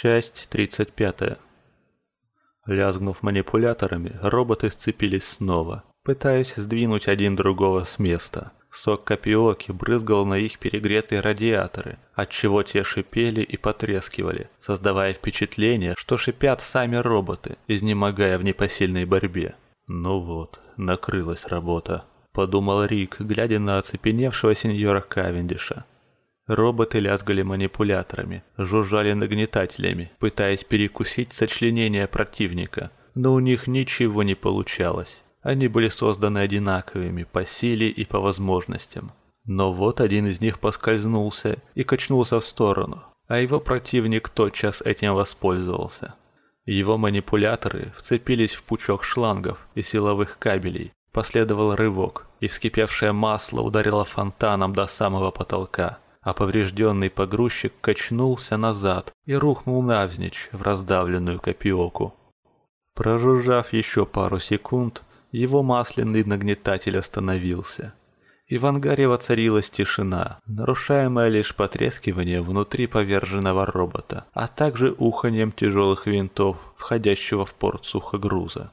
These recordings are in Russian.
Часть 35. Лязгнув манипуляторами, роботы сцепились снова, пытаясь сдвинуть один другого с места. Сок копиоки брызгал на их перегретые радиаторы, отчего те шипели и потрескивали, создавая впечатление, что шипят сами роботы, изнемогая в непосильной борьбе. «Ну вот, накрылась работа», — подумал Рик, глядя на оцепеневшего сеньора Кавендиша. Роботы лязгали манипуляторами, жужжали нагнетателями, пытаясь перекусить сочленения противника, но у них ничего не получалось. Они были созданы одинаковыми по силе и по возможностям. Но вот один из них поскользнулся и качнулся в сторону, а его противник тотчас этим воспользовался. Его манипуляторы вцепились в пучок шлангов и силовых кабелей. Последовал рывок, и вскипевшее масло ударило фонтаном до самого потолка а поврежденный погрузчик качнулся назад и рухнул навзничь в раздавленную копиоку. Прожужжав еще пару секунд, его масляный нагнетатель остановился. И в ангаре воцарилась тишина, нарушаемая лишь потрескиванием внутри поверженного робота, а также уханьем тяжелых винтов, входящего в порт сухогруза.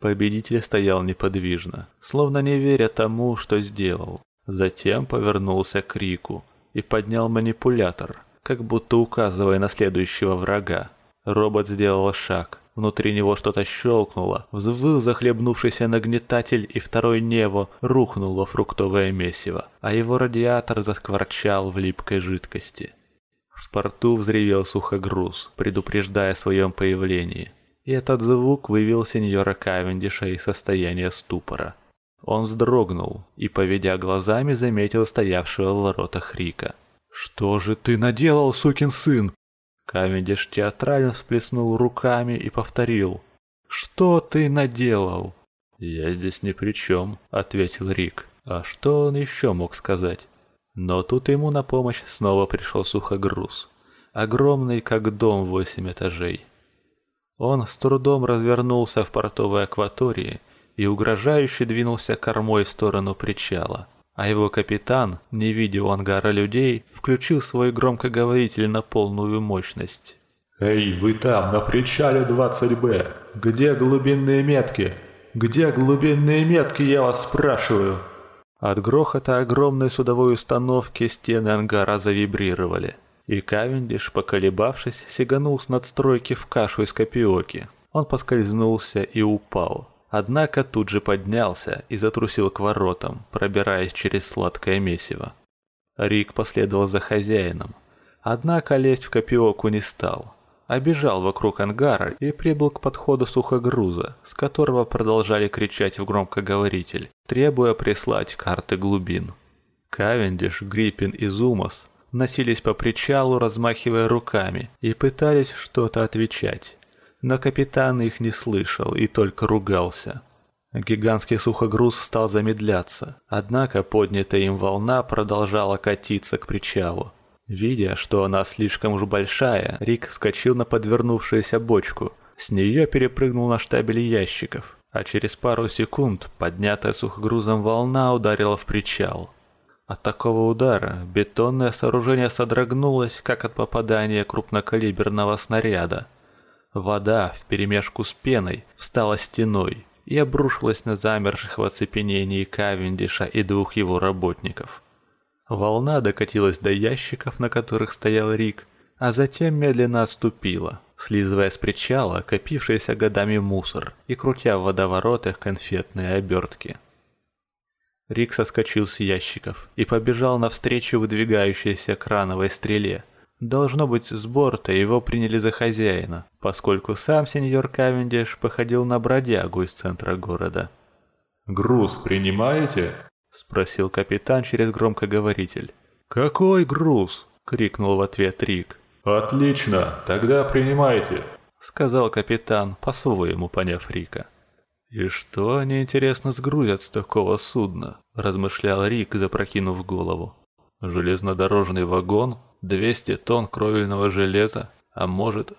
Победитель стоял неподвижно, словно не веря тому, что сделал. Затем повернулся к Рику, и поднял манипулятор, как будто указывая на следующего врага. Робот сделал шаг. Внутри него что-то щелкнуло, взвыл захлебнувшийся нагнетатель, и второй Нево рухнул во фруктовое месиво, а его радиатор заскворчал в липкой жидкости. В порту взревел сухогруз, предупреждая о своем появлении. И этот звук вывел сеньора Кавендиша из состояния ступора. Он вздрогнул и, поведя глазами, заметил стоявшего в воротах Рика. «Что же ты наделал, сукин сын?» Кавендиш театрально всплеснул руками и повторил. «Что ты наделал?» «Я здесь ни при чем», — ответил Рик. А что он еще мог сказать? Но тут ему на помощь снова пришел сухогруз. Огромный, как дом восемь этажей. Он с трудом развернулся в портовой акватории и угрожающе двинулся кормой в сторону причала. А его капитан, не видя у ангара людей, включил свой громкоговоритель на полную мощность. «Эй, вы там, на причале 20Б! Где глубинные метки? Где глубинные метки, я вас спрашиваю?» От грохота огромной судовой установки стены ангара завибрировали, и Кавендиш, поколебавшись, сиганул с надстройки в кашу из копиоки. Он поскользнулся и упал. Однако тут же поднялся и затрусил к воротам, пробираясь через сладкое месиво. Рик последовал за хозяином, однако лезть в копиоку не стал, обежал вокруг ангара и прибыл к подходу сухогруза, с которого продолжали кричать в громкоговоритель, требуя прислать карты глубин. Кавендиш, Гриппин и Зумас носились по причалу, размахивая руками, и пытались что-то отвечать но капитан их не слышал и только ругался. Гигантский сухогруз стал замедляться, однако поднятая им волна продолжала катиться к причалу. Видя, что она слишком уж большая, Рик вскочил на подвернувшуюся бочку. С нее перепрыгнул на штабель ящиков, а через пару секунд поднятая сухогрузом волна ударила в причал. От такого удара бетонное сооружение содрогнулось, как от попадания крупнокалиберного снаряда. Вода вперемешку с пеной стала стеной и обрушилась на замерших в оцепенении Кавендиша и двух его работников. Волна докатилась до ящиков, на которых стоял Рик, а затем медленно отступила, слизывая с причала копившийся годами мусор и крутя в водоворотах конфетные обертки. Рик соскочил с ящиков и побежал навстречу выдвигающейся крановой стреле, Должно быть, с борта его приняли за хозяина, поскольку сам сеньор Кавендиш походил на бродягу из центра города. «Груз принимаете?» — спросил капитан через громкоговоритель. «Какой груз?» — крикнул в ответ Рик. «Отлично, тогда принимайте», — сказал капитан, по-своему поняв Рика. «И что они, интересно, сгрузят с такого судна?» — размышлял Рик, запрокинув голову. «Железнодорожный вагон? 200 тонн кровельного железа, а может,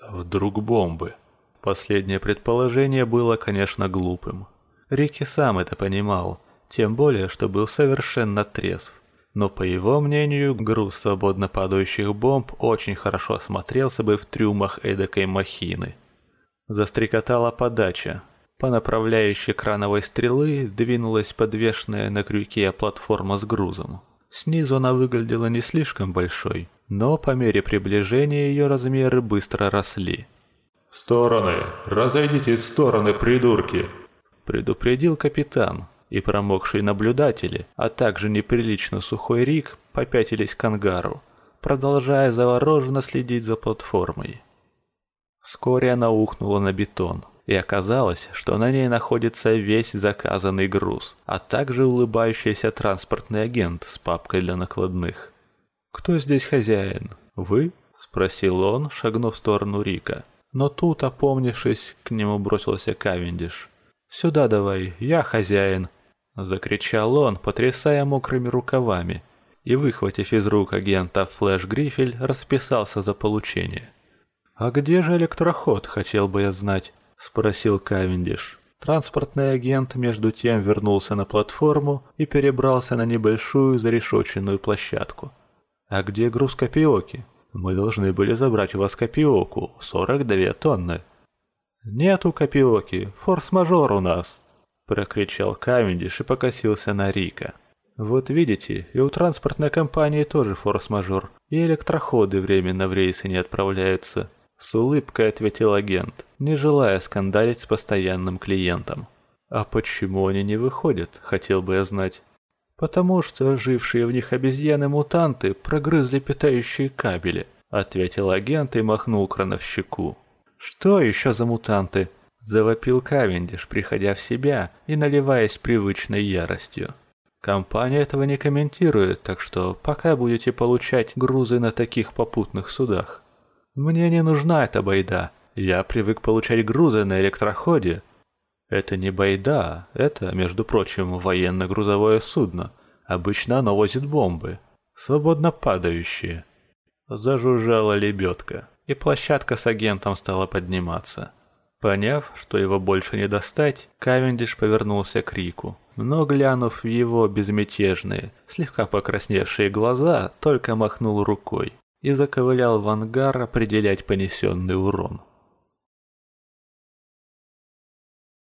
вдруг бомбы. Последнее предположение было, конечно, глупым. Рики сам это понимал, тем более, что был совершенно трезв. но по его мнению груз свободно падающих бомб очень хорошо смотрелся бы в трюмах эдакой махины. Застрекотала подача. По направляющей крановой стрелы двинулась подвешенная на крюке платформа с грузом. Снизу она выглядела не слишком большой, но по мере приближения ее размеры быстро росли. «В стороны! Разойдитесь в стороны, придурки!» Предупредил капитан, и промокшие наблюдатели, а также неприлично сухой Рик попятились к ангару, продолжая завороженно следить за платформой. Вскоре она ухнула на бетон, и оказалось, что на ней находится весь заказанный груз, а также улыбающийся транспортный агент с папкой для накладных. «Кто здесь хозяин? Вы?» – спросил он, шагнув в сторону Рика. Но тут, опомнившись, к нему бросился Кавендиш. «Сюда давай, я хозяин!» – закричал он, потрясая мокрыми рукавами, и, выхватив из рук агента флеш-грифель, расписался за получение. «А где же электроход, хотел бы я знать?» – спросил Кавендиш. Транспортный агент между тем вернулся на платформу и перебрался на небольшую зарешоченную площадку. «А где груз копиоки? Мы должны были забрать у вас копиоку, 42 тонны». «Нету копиоки, форс-мажор у нас», – прокричал Кавендиш и покосился на Рика. «Вот видите, и у транспортной компании тоже форс-мажор, и электроходы временно в рейсы не отправляются». С улыбкой ответил агент, не желая скандалить с постоянным клиентом. «А почему они не выходят, хотел бы я знать?» «Потому что жившие в них обезьяны-мутанты прогрызли питающие кабели», ответил агент и махнул крановщику. «Что еще за мутанты?» Завопил Кавендиш, приходя в себя и наливаясь привычной яростью. Компания этого не комментирует, так что пока будете получать грузы на таких попутных судах. Мне не нужна эта байда. Я привык получать грузы на электроходе. Это не байда, это, между прочим, военно-грузовое судно. Обычно оно возит бомбы. Свободно падающие. Зажужжала лебедка, и площадка с агентом стала подниматься. Поняв, что его больше не достать, Кавендиш повернулся к Рику. Но, глянув в его безмятежные, слегка покрасневшие глаза, только махнул рукой и заковылял в ангар определять понесенный урон.